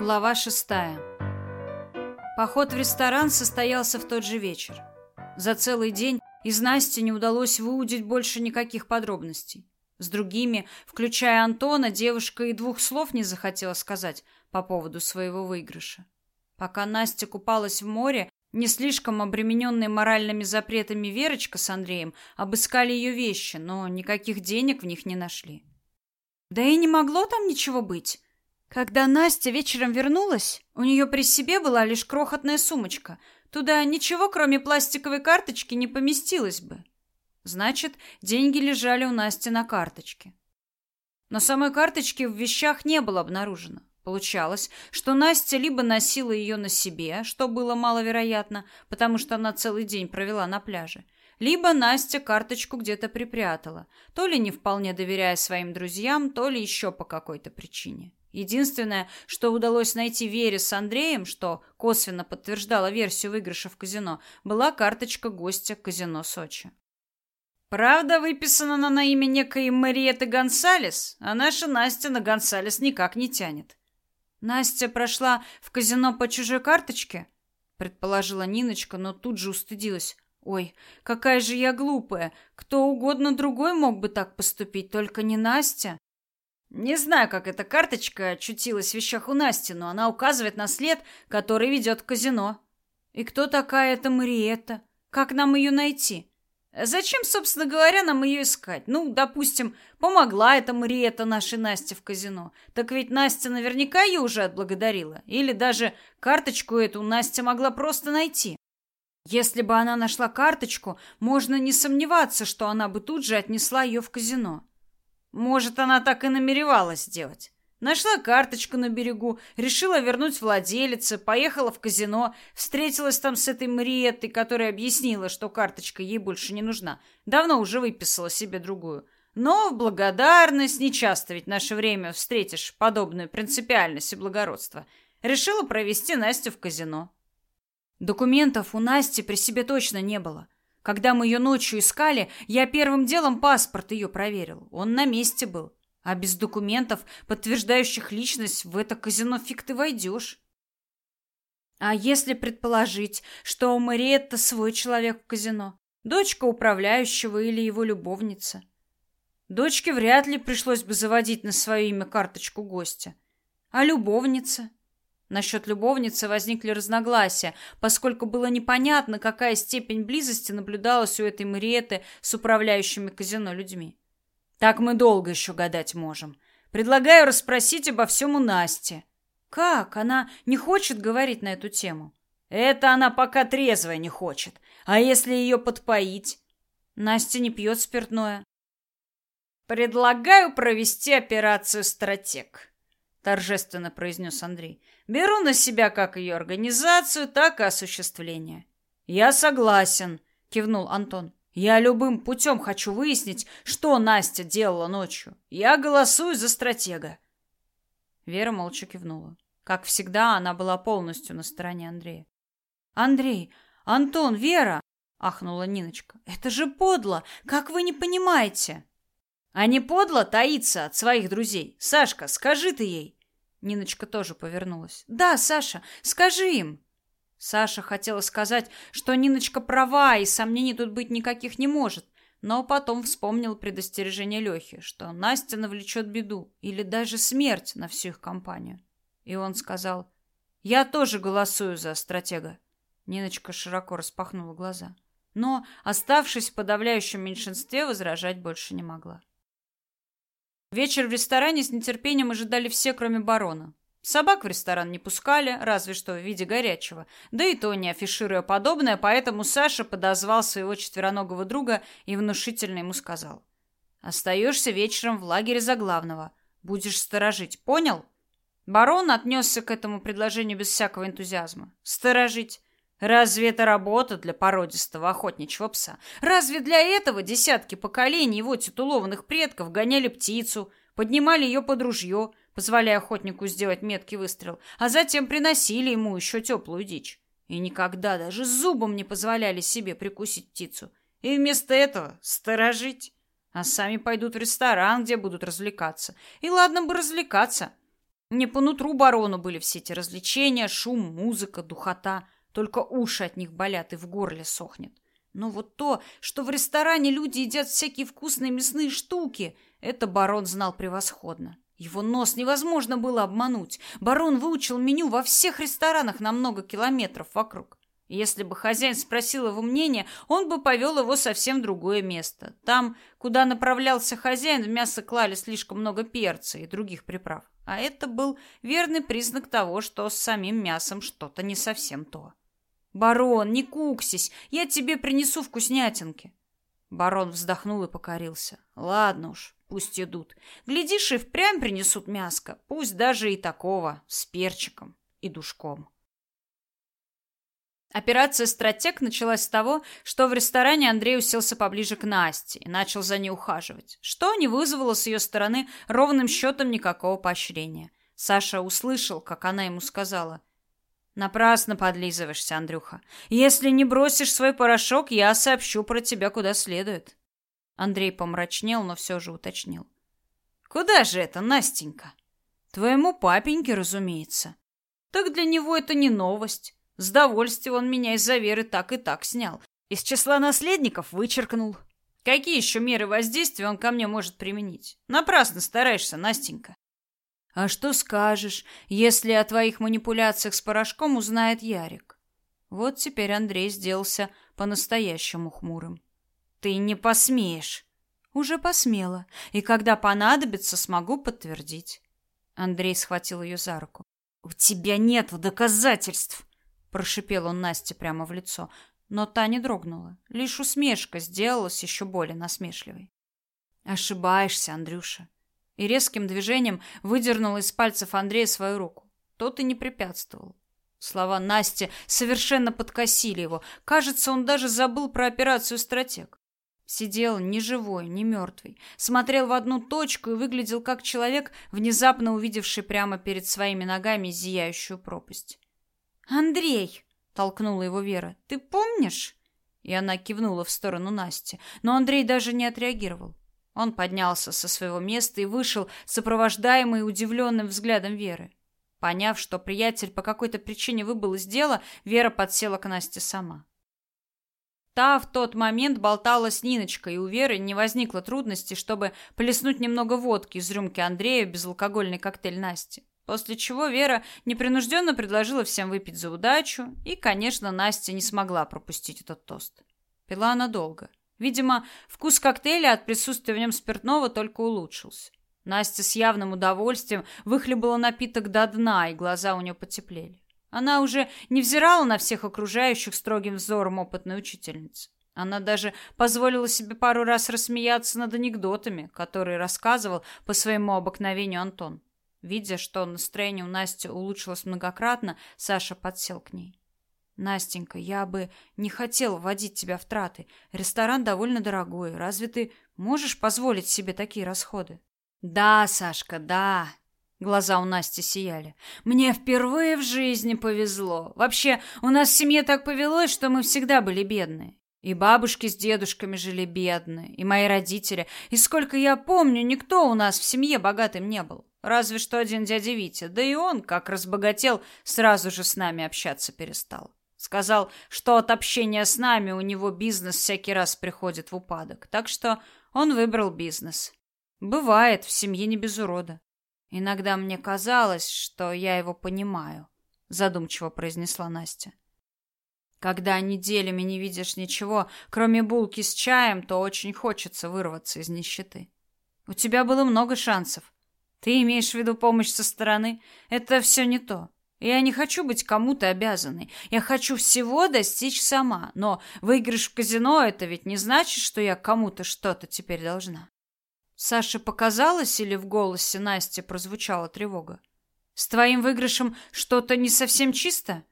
Глава шестая. Поход в ресторан состоялся в тот же вечер. За целый день из Насти не удалось выудить больше никаких подробностей. С другими, включая Антона, девушка и двух слов не захотела сказать по поводу своего выигрыша. Пока Настя купалась в море, не слишком обремененные моральными запретами Верочка с Андреем обыскали ее вещи, но никаких денег в них не нашли. Да и не могло там ничего быть. Когда Настя вечером вернулась, у нее при себе была лишь крохотная сумочка. Туда ничего, кроме пластиковой карточки, не поместилось бы. Значит, деньги лежали у Насти на карточке. Но самой карточки в вещах не было обнаружено. Получалось, что Настя либо носила ее на себе, что было маловероятно, потому что она целый день провела на пляже, либо Настя карточку где-то припрятала, то ли не вполне доверяя своим друзьям, то ли еще по какой-то причине. Единственное, что удалось найти Вере с Андреем, что косвенно подтверждало версию выигрыша в казино, была карточка гостя казино Сочи. Правда, выписана она на имя некой Мариеты Гонсалес, а наша Настя на Гонсалес никак не тянет. Настя прошла в казино по чужой карточке, предположила Ниночка, но тут же устыдилась. Ой, какая же я глупая. Кто угодно другой мог бы так поступить, только не Настя. Не знаю, как эта карточка очутилась в вещах у Насти, но она указывает на след, который ведет к казино. И кто такая эта Мариетта? Как нам ее найти? Зачем, собственно говоря, нам ее искать? Ну, допустим, помогла эта Мариетта нашей Насте в казино. Так ведь Настя наверняка ее уже отблагодарила. Или даже карточку эту Настя могла просто найти. Если бы она нашла карточку, можно не сомневаться, что она бы тут же отнесла ее в казино. Может, она так и намеревалась сделать. Нашла карточку на берегу, решила вернуть владелице, поехала в казино, встретилась там с этой Мариеттой, которая объяснила, что карточка ей больше не нужна. Давно уже выписала себе другую. Но в благодарность, нечасто ведь наше время встретишь подобную принципиальность и благородство, решила провести Настю в казино. Документов у Насти при себе точно не было. Когда мы ее ночью искали, я первым делом паспорт ее проверил. Он на месте был. А без документов, подтверждающих личность, в это казино фиг ты войдешь. А если предположить, что Мариетта свой человек в казино? Дочка управляющего или его любовница? Дочке вряд ли пришлось бы заводить на свое имя карточку гостя. А любовница? Насчет любовницы возникли разногласия, поскольку было непонятно, какая степень близости наблюдалась у этой Мариеты с управляющими казино людьми. Так мы долго еще гадать можем. Предлагаю расспросить обо всем у Насти. Как? Она не хочет говорить на эту тему? Это она пока трезвая не хочет. А если ее подпоить? Настя не пьет спиртное. Предлагаю провести операцию «Стратег» торжественно произнес Андрей. Беру на себя как ее организацию, так и осуществление. Я согласен, кивнул Антон. Я любым путем хочу выяснить, что Настя делала ночью. Я голосую за стратега. Вера молча кивнула. Как всегда, она была полностью на стороне Андрея. Андрей, Антон, Вера, ахнула Ниночка. Это же подло. Как вы не понимаете? А не подло таиться от своих друзей. Сашка, скажи ты ей. Ниночка тоже повернулась. Да, Саша, скажи им. Саша хотела сказать, что Ниночка права и сомнений тут быть никаких не может, но потом вспомнил предостережение Лехи, что Настя навлечет беду или даже смерть на всю их компанию. И он сказал: "Я тоже голосую за стратега". Ниночка широко распахнула глаза, но, оставшись в подавляющем меньшинстве, возражать больше не могла. Вечер в ресторане с нетерпением ожидали все, кроме барона. Собак в ресторан не пускали, разве что в виде горячего. Да и то не афишируя подобное, поэтому Саша подозвал своего четвероногого друга и внушительно ему сказал. «Остаешься вечером в лагере за главного. Будешь сторожить, понял?» Барон отнесся к этому предложению без всякого энтузиазма. «Сторожить? Разве это работа для породистого охотничьего пса? Разве для этого десятки поколений его титулованных предков гоняли птицу, поднимали ее под ружье, позволяя охотнику сделать меткий выстрел, а затем приносили ему еще теплую дичь? И никогда даже зубом не позволяли себе прикусить птицу. И вместо этого сторожить. А сами пойдут в ресторан, где будут развлекаться. И ладно бы развлекаться. Не по нутру барону были все эти развлечения, шум, музыка, духота. Только уши от них болят и в горле сохнет. Но вот то, что в ресторане люди едят всякие вкусные мясные штуки, это барон знал превосходно. Его нос невозможно было обмануть. Барон выучил меню во всех ресторанах на много километров вокруг. Если бы хозяин спросил его мнение, он бы повел его совсем в другое место. Там, куда направлялся хозяин, в мясо клали слишком много перца и других приправ. А это был верный признак того, что с самим мясом что-то не совсем то. «Барон, не куксись, я тебе принесу вкуснятинки». Барон вздохнул и покорился. «Ладно уж, пусть идут. Глядишь, и впрямь принесут мяско, пусть даже и такого, с перчиком и душком». Операция «Стратег» началась с того, что в ресторане Андрей уселся поближе к Насте и начал за ней ухаживать, что не вызвало с ее стороны ровным счетом никакого поощрения. Саша услышал, как она ему сказала. «Напрасно подлизываешься, Андрюха. Если не бросишь свой порошок, я сообщу про тебя куда следует». Андрей помрачнел, но все же уточнил. «Куда же это, Настенька?» «Твоему папеньке, разумеется». «Так для него это не новость». С довольствием он меня из-за веры так и так снял. Из числа наследников вычеркнул. Какие еще меры воздействия он ко мне может применить? Напрасно стараешься, Настенька. А что скажешь, если о твоих манипуляциях с порошком узнает Ярик? Вот теперь Андрей сделался по-настоящему хмурым. Ты не посмеешь. Уже посмела, и когда понадобится, смогу подтвердить. Андрей схватил ее за руку. У тебя нет доказательств прошипел он Насте прямо в лицо, но та не дрогнула. Лишь усмешка сделалась еще более насмешливой. Ошибаешься, Андрюша. И резким движением выдернул из пальцев Андрея свою руку. Тот и не препятствовал. Слова Насти совершенно подкосили его. Кажется, он даже забыл про операцию «Стратег». Сидел ни живой, ни мертвый, смотрел в одну точку и выглядел как человек, внезапно увидевший прямо перед своими ногами зияющую пропасть. «Андрей!» — толкнула его Вера. «Ты помнишь?» И она кивнула в сторону Насти, но Андрей даже не отреагировал. Он поднялся со своего места и вышел, сопровождаемый удивленным взглядом Веры. Поняв, что приятель по какой-то причине выбыл из дела, Вера подсела к Насте сама. Та в тот момент болтала с Ниночкой, и у Веры не возникло трудности, чтобы плеснуть немного водки из рюмки Андрея безалкогольный коктейль Насти. После чего Вера непринужденно предложила всем выпить за удачу, и, конечно, Настя не смогла пропустить этот тост. Пила она долго. Видимо, вкус коктейля от присутствия в нем спиртного только улучшился. Настя с явным удовольствием выхлебала напиток до дна, и глаза у нее потеплели. Она уже не взирала на всех окружающих строгим взором опытной учительницы. Она даже позволила себе пару раз рассмеяться над анекдотами, которые рассказывал по своему обыкновению Антон. Видя, что настроение у Насти улучшилось многократно, Саша подсел к ней. Настенька, я бы не хотел вводить тебя в траты. Ресторан довольно дорогой. Разве ты можешь позволить себе такие расходы? Да, Сашка, да. Глаза у Насти сияли. Мне впервые в жизни повезло. Вообще, у нас в семье так повелось, что мы всегда были бедные. И бабушки с дедушками жили бедные, и мои родители. И сколько я помню, никто у нас в семье богатым не был. Разве что один дядя Витя, да и он, как разбогател, сразу же с нами общаться перестал. Сказал, что от общения с нами у него бизнес всякий раз приходит в упадок, так что он выбрал бизнес. Бывает, в семье не без урода. Иногда мне казалось, что я его понимаю, задумчиво произнесла Настя. Когда неделями не видишь ничего, кроме булки с чаем, то очень хочется вырваться из нищеты. У тебя было много шансов. Ты имеешь в виду помощь со стороны? Это все не то. Я не хочу быть кому-то обязанной. Я хочу всего достичь сама. Но выигрыш в казино это ведь не значит, что я кому-то что-то теперь должна. Саше показалось или в голосе Насти прозвучала тревога? С твоим выигрышем что-то не совсем чисто?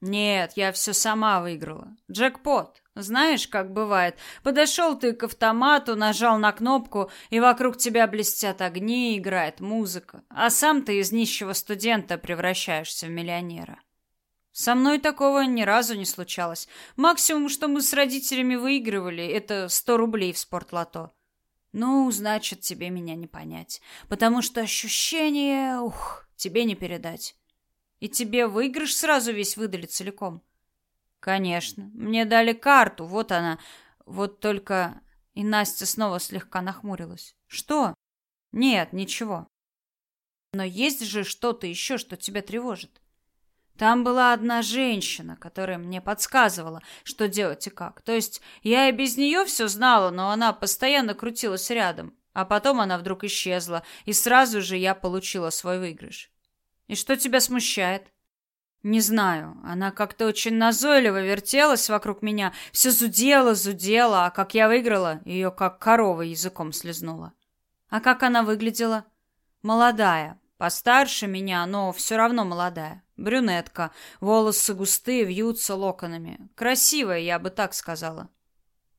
Нет, я все сама выиграла. Джекпот. Знаешь, как бывает. Подошел ты к автомату, нажал на кнопку, и вокруг тебя блестят огни, играет музыка. А сам ты из нищего студента превращаешься в миллионера. Со мной такого ни разу не случалось. Максимум, что мы с родителями выигрывали, это сто рублей в спортлото. Ну, значит, тебе меня не понять, потому что ощущение, ух, тебе не передать. И тебе выигрыш сразу весь выдали целиком. Конечно, мне дали карту, вот она. Вот только и Настя снова слегка нахмурилась. Что? Нет, ничего. Но есть же что-то еще, что тебя тревожит. Там была одна женщина, которая мне подсказывала, что делать и как. То есть я и без нее все знала, но она постоянно крутилась рядом. А потом она вдруг исчезла, и сразу же я получила свой выигрыш. И что тебя смущает? Не знаю. Она как-то очень назойливо вертелась вокруг меня, все зудела, зудела, а как я выиграла, ее как корова языком слезнула. А как она выглядела? Молодая, постарше меня, но все равно молодая. Брюнетка, волосы густые, вьются локонами. Красивая, я бы так сказала.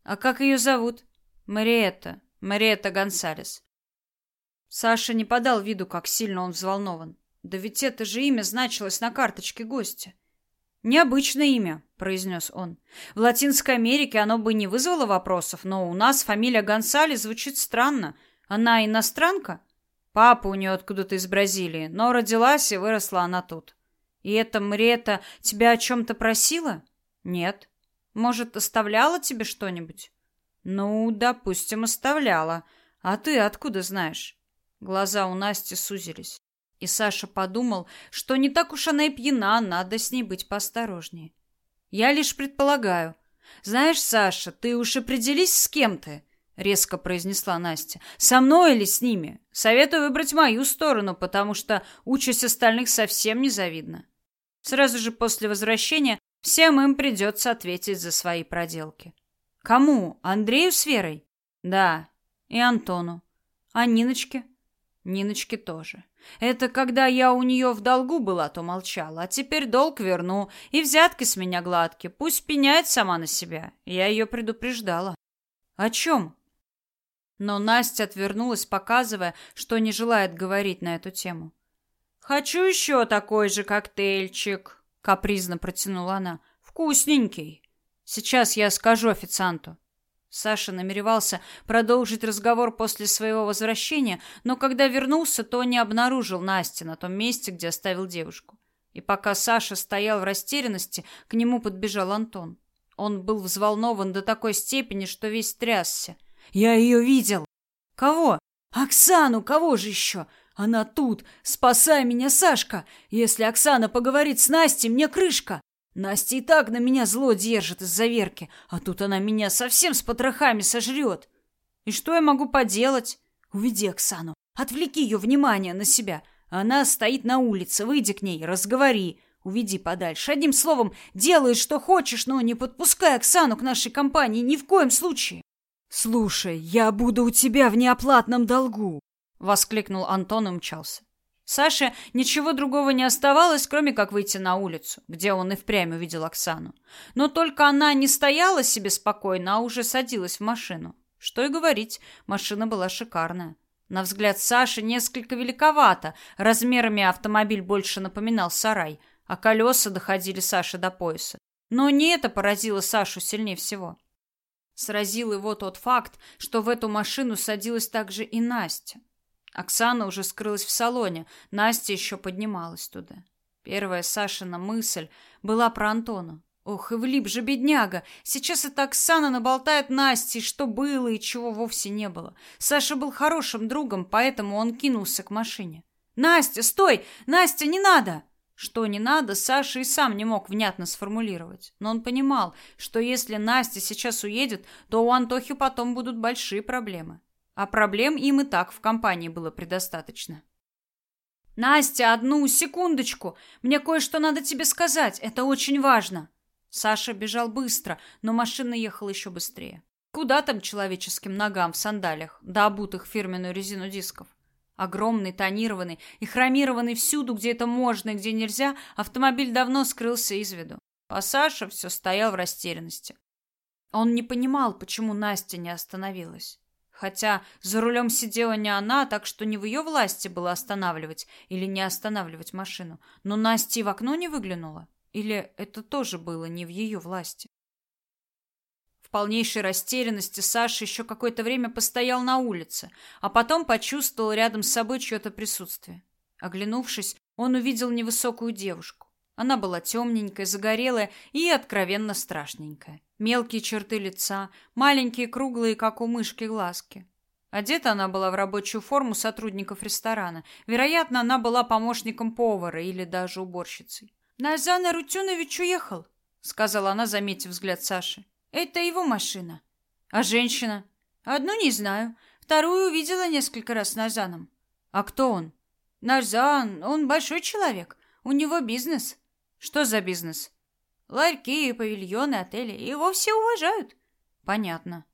А как ее зовут? Мариетта. Мариетта Гонсалес. Саша не подал виду, как сильно он взволнован. Да ведь это же имя значилось на карточке гостя. Необычное имя, произнес он. В Латинской Америке оно бы не вызвало вопросов, но у нас фамилия Гонсалес звучит странно. Она иностранка? Папа у нее откуда-то из Бразилии, но родилась и выросла она тут. И эта Мрета тебя о чем-то просила? Нет. Может, оставляла тебе что-нибудь? Ну, допустим, оставляла. А ты откуда знаешь? Глаза у Насти сузились. И Саша подумал, что не так уж она и пьяна, надо с ней быть поосторожнее. Я лишь предполагаю. Знаешь, Саша, ты уж определись с кем ты, резко произнесла Настя. Со мной или с ними? Советую выбрать мою сторону, потому что участь остальных совсем незавидна. Сразу же после возвращения всем им придется ответить за свои проделки. Кому? Андрею с Верой? Да, и Антону. А Ниночке? Ниночке тоже. Это когда я у нее в долгу была, то молчала, а теперь долг верну, и взятки с меня гладкие. Пусть пеняет сама на себя. Я ее предупреждала. О чем? Но Настя отвернулась, показывая, что не желает говорить на эту тему. Хочу еще такой же коктейльчик, капризно протянула она. Вкусненький. Сейчас я скажу официанту. Саша намеревался продолжить разговор после своего возвращения, но когда вернулся, то не обнаружил Насти на том месте, где оставил девушку. И пока Саша стоял в растерянности, к нему подбежал Антон. Он был взволнован до такой степени, что весь трясся. «Я ее видел!» «Кого?» «Оксану! Кого же еще?» Она тут! Спасай меня, Сашка! Если Оксана поговорит с Настей, мне крышка! Настя и так на меня зло держит из-за Верки, а тут она меня совсем с потрохами сожрет. И что я могу поделать? Уведи Оксану, отвлеки ее внимание на себя. Она стоит на улице, выйди к ней, разговори. Уведи подальше. Одним словом, делай, что хочешь, но не подпускай Оксану к нашей компании ни в коем случае. Слушай, я буду у тебя в неоплатном долгу воскликнул Антон и мчался. Саше ничего другого не оставалось, кроме как выйти на улицу, где он и впрямь увидел Оксану. Но только она не стояла себе спокойно, а уже садилась в машину. Что и говорить, машина была шикарная. На взгляд Саши несколько великовато, размерами автомобиль больше напоминал сарай, а колеса доходили Саше до пояса. Но не это поразило Сашу сильнее всего. Сразил его тот факт, что в эту машину садилась также и Настя. Оксана уже скрылась в салоне, Настя еще поднималась туда. Первая Сашина мысль была про Антона. Ох, и влип же бедняга. Сейчас эта Оксана наболтает Насте, что было и чего вовсе не было. Саша был хорошим другом, поэтому он кинулся к машине. Настя, стой! Настя, не надо! Что не надо, Саша и сам не мог внятно сформулировать. Но он понимал, что если Настя сейчас уедет, то у Антохи потом будут большие проблемы. А проблем им и так в компании было предостаточно. Настя, одну секундочку. Мне кое-что надо тебе сказать. Это очень важно. Саша бежал быстро, но машина ехала еще быстрее. Куда там человеческим ногам в сандалиях, да обутых фирменную резину дисков? Огромный, тонированный и хромированный всюду, где это можно и где нельзя, автомобиль давно скрылся из виду. А Саша все стоял в растерянности. Он не понимал, почему Настя не остановилась. Хотя за рулем сидела не она, так что не в ее власти было останавливать или не останавливать машину. Но Настя в окно не выглянула. Или это тоже было не в ее власти? полнейшей растерянности Саша еще какое-то время постоял на улице, а потом почувствовал рядом с собой чье-то присутствие. Оглянувшись, он увидел невысокую девушку. Она была темненькая, загорелая и откровенно страшненькая. Мелкие черты лица, маленькие круглые, как у мышки, глазки. Одета она была в рабочую форму сотрудников ресторана. Вероятно, она была помощником повара или даже уборщицей. «Назан Арутюнович уехал», — сказала она, заметив взгляд Саши. «Это его машина». «А женщина?» «Одну не знаю. Вторую видела несколько раз с Назаном». «А кто он?» «Назан, он большой человек. У него бизнес». «Что за бизнес?» «Ларьки, павильоны, отели. Его все уважают». «Понятно».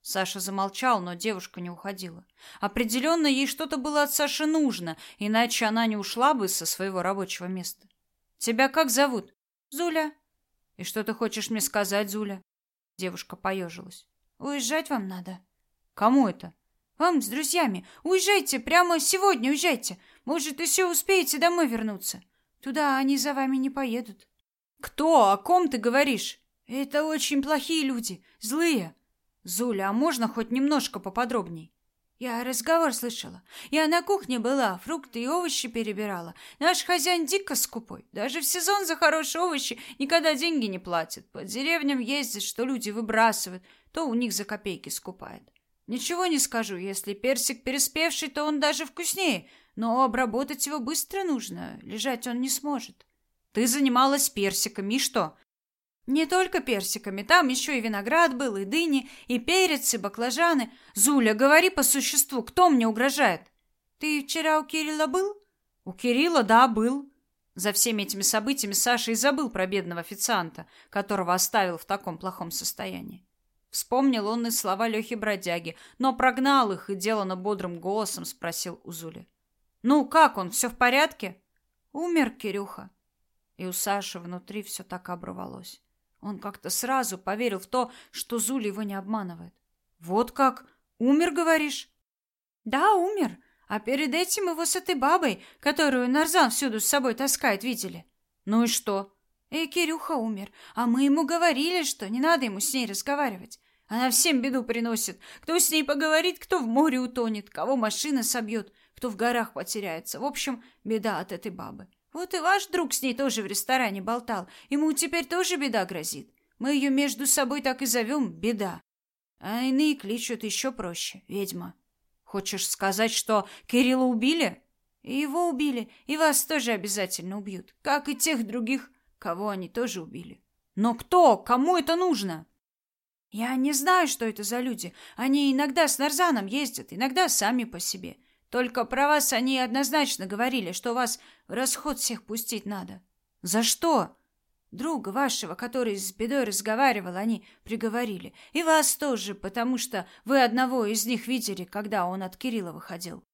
Саша замолчал, но девушка не уходила. Определенно ей что-то было от Саши нужно, иначе она не ушла бы со своего рабочего места. Тебя как зовут? Зуля. И что ты хочешь мне сказать, Зуля? Девушка поежилась. Уезжать вам надо. Кому это? Вам с друзьями. Уезжайте, прямо сегодня уезжайте. Может, еще успеете домой вернуться. Туда они за вами не поедут. Кто? О ком ты говоришь? Это очень плохие люди, злые. Зуля, а можно хоть немножко поподробней? Я разговор слышала. Я на кухне была, фрукты и овощи перебирала. Наш хозяин дико скупой. Даже в сезон за хорошие овощи никогда деньги не платит. По деревням ездит, что люди выбрасывают, то у них за копейки скупает. Ничего не скажу, если персик переспевший, то он даже вкуснее, но обработать его быстро нужно, лежать он не сможет. Ты занималась персиками, и что? Не только персиками, там еще и виноград был, и дыни, и перец, и баклажаны. Зуля, говори по существу, кто мне угрожает? Ты вчера у Кирилла был? У Кирилла, да, был. За всеми этими событиями Саша и забыл про бедного официанта, которого оставил в таком плохом состоянии. Вспомнил он и слова Лехи Бродяги, но прогнал их и делано бодрым голосом спросил у Зули. «Ну, как он, все в порядке?» «Умер, Кирюха». И у Саши внутри все так оборвалось. Он как-то сразу поверил в то, что Зуля его не обманывает. Вот как? Умер, говоришь? Да, умер. А перед этим его с этой бабой, которую Нарзан всюду с собой таскает, видели. Ну и что? И Кирюха умер, а мы ему говорили, что не надо ему с ней разговаривать. Она всем беду приносит. Кто с ней поговорит, кто в море утонет, кого машина собьет, кто в горах потеряется. В общем, беда от этой бабы. Вот и ваш друг с ней тоже в ресторане болтал. Ему теперь тоже беда грозит. Мы ее между собой так и зовем Беда. А иные кличут еще проще — Ведьма. Хочешь сказать, что Кирилла убили? И его убили, и вас тоже обязательно убьют, как и тех других, кого они тоже убили. Но кто? Кому это нужно? Я не знаю, что это за люди. Они иногда с Нарзаном ездят, иногда сами по себе. Только про вас они однозначно говорили, что вас в расход всех пустить надо. За что? Друга вашего, который с бедой разговаривал, они приговорили. И вас тоже, потому что вы одного из них видели, когда он от Кирилла выходил.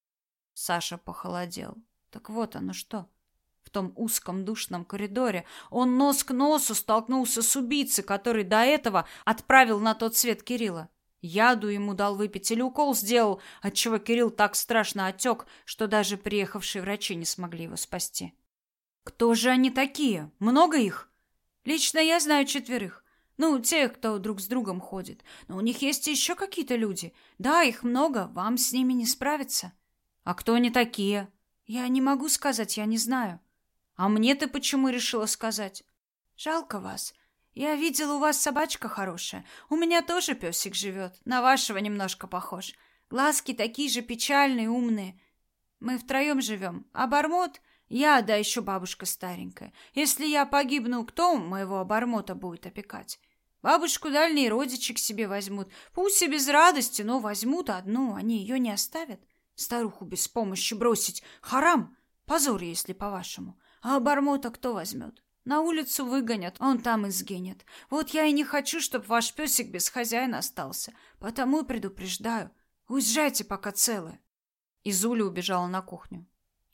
Саша похолодел. Так вот оно что. В том узком душном коридоре он нос к носу столкнулся с убийцей, который до этого отправил на тот свет Кирилла. Яду ему дал выпить или укол сделал, отчего Кирилл так страшно отек, что даже приехавшие врачи не смогли его спасти. Кто же они такие? Много их? Лично я знаю четверых. Ну, тех, кто друг с другом ходит. Но у них есть еще какие-то люди. Да, их много, вам с ними не справиться. А кто они такие? Я не могу сказать, я не знаю. А мне ты почему решила сказать? Жалко вас. Я видела у вас собачка хорошая. У меня тоже песик живет. На вашего немножко похож. Глазки такие же печальные, умные. Мы втроем живем. А Бармот... Я, да еще бабушка старенькая. Если я погибну, кто моего обормота будет опекать? Бабушку дальние родичи к себе возьмут. Пусть и без радости, но возьмут одну, они ее не оставят. Старуху без помощи бросить — харам. Позор, если по-вашему. А обормота кто возьмет? На улицу выгонят, он там и сгинет. Вот я и не хочу, чтобы ваш песик без хозяина остался. Потому и предупреждаю. Уезжайте, пока целы. И Зуля убежала на кухню.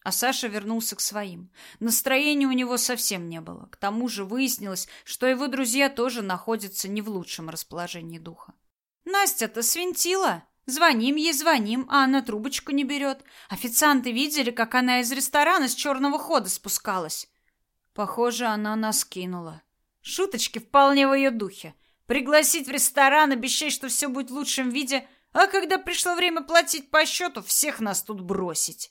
А Саша вернулся к своим. Настроения у него совсем не было. К тому же выяснилось, что его друзья тоже находятся не в лучшем расположении духа. Настя-то свинтила. Звоним ей, звоним, а она трубочку не берет. Официанты видели, как она из ресторана с черного хода спускалась. Похоже, она нас кинула. Шуточки вполне в ее духе. Пригласить в ресторан, обещать, что все будет в лучшем виде, а когда пришло время платить по счету, всех нас тут бросить.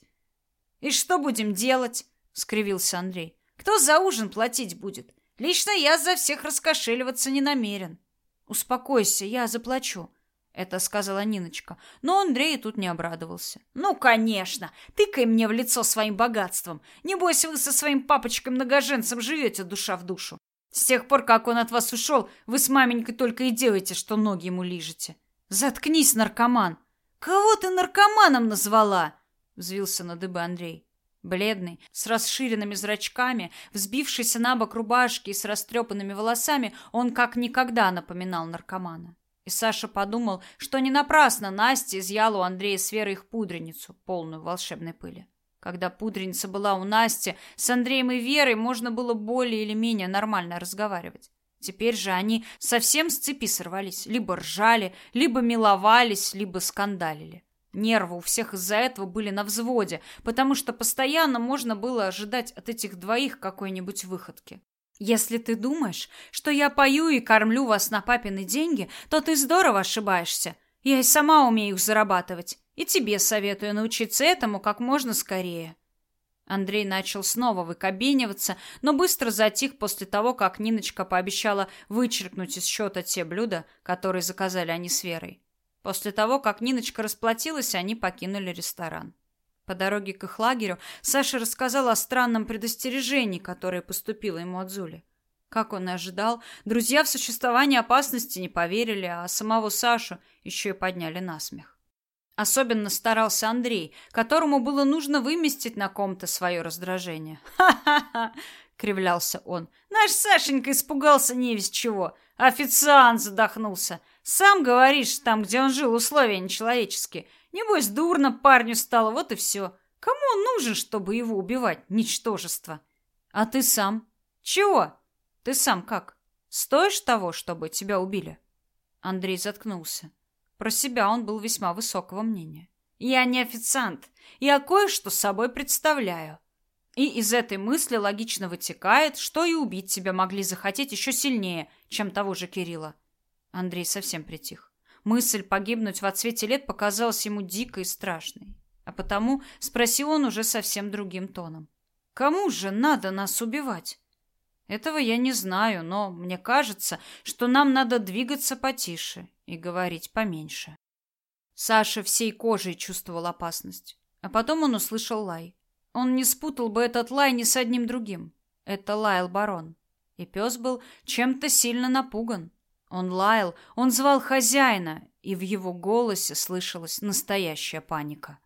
И что будем делать? скривился Андрей. Кто за ужин платить будет? Лично я за всех раскошеливаться не намерен. Успокойся, я заплачу. Это сказала Ниночка, но Андрей тут не обрадовался. Ну, конечно, тыкай мне в лицо своим богатством. Не бойся, вы со своим папочкой-многоженцем живете душа в душу. С тех пор, как он от вас ушел, вы с маменькой только и делаете, что ноги ему лижете. Заткнись, наркоман. Кого ты наркоманом назвала? Взвился на дыбы Андрей. Бледный, с расширенными зрачками, взбившийся на бок рубашки и с растрепанными волосами, он как никогда напоминал наркомана. И Саша подумал, что не напрасно Настя изъяла у Андрея с Верой их пудреницу, полную волшебной пыли. Когда пудреница была у Насти, с Андреем и Верой можно было более или менее нормально разговаривать. Теперь же они совсем с цепи сорвались, либо ржали, либо миловались, либо скандалили. Нервы у всех из-за этого были на взводе, потому что постоянно можно было ожидать от этих двоих какой-нибудь выходки. Если ты думаешь, что я пою и кормлю вас на папины деньги, то ты здорово ошибаешься. Я и сама умею их зарабатывать, и тебе советую научиться этому как можно скорее. Андрей начал снова выкобениваться, но быстро затих после того, как Ниночка пообещала вычеркнуть из счета те блюда, которые заказали они с Верой. После того, как Ниночка расплатилась, они покинули ресторан. По дороге к их лагерю Саша рассказал о странном предостережении, которое поступило ему от Зули. Как он и ожидал, друзья в существование опасности не поверили, а самого Сашу еще и подняли на смех. Особенно старался Андрей, которому было нужно выместить на ком-то свое раздражение. «Ха-ха-ха!» — кривлялся он. «Наш Сашенька испугался не весь чего. Официант задохнулся. Сам говоришь, там, где он жил, условия нечеловеческие. Небось, дурно парню стало, вот и все. Кому он нужен, чтобы его убивать, ничтожество? А ты сам? Чего? Ты сам как? Стоишь того, чтобы тебя убили? Андрей заткнулся. Про себя он был весьма высокого мнения. Я не официант, я кое-что собой представляю. И из этой мысли логично вытекает, что и убить тебя могли захотеть еще сильнее, чем того же Кирилла. Андрей совсем притих. Мысль погибнуть в отсвете лет показалась ему дикой и страшной. А потому спросил он уже совсем другим тоном. «Кому же надо нас убивать?» «Этого я не знаю, но мне кажется, что нам надо двигаться потише и говорить поменьше». Саша всей кожей чувствовал опасность. А потом он услышал лай. Он не спутал бы этот лай ни с одним другим. Это лаял барон. И пес был чем-то сильно напуган. Он лаял, он звал хозяина, и в его голосе слышалась настоящая паника.